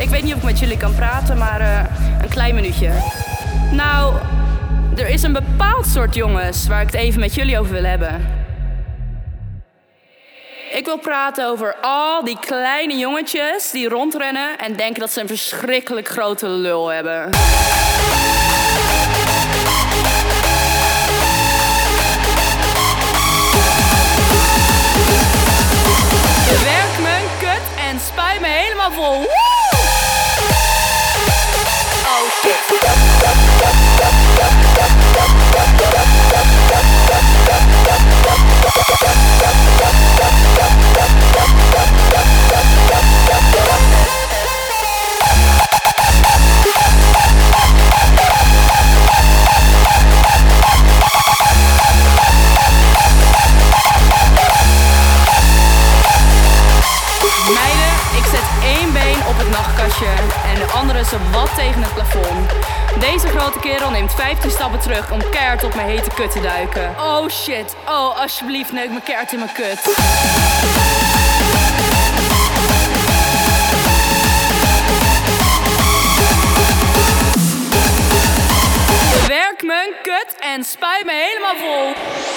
Ik weet niet of ik met jullie kan praten, maar eh, een klein minuutje. Nou, er is een bepaald soort jongens waar ik het even met jullie over wil hebben. Ik wil praten over al die kleine jongetjes die rondrennen en denken dat ze een verschrikkelijk grote lul hebben. Me een kut en spuit me helemaal vol. Música nachtkastje en de andere zo wat tegen het plafond. Deze grote kerel neemt 15 stappen terug om keihard op mijn hete kut te duiken. Oh shit, oh alsjeblieft neuk me keihard in mijn kut. Werk een kut en spuit me helemaal vol.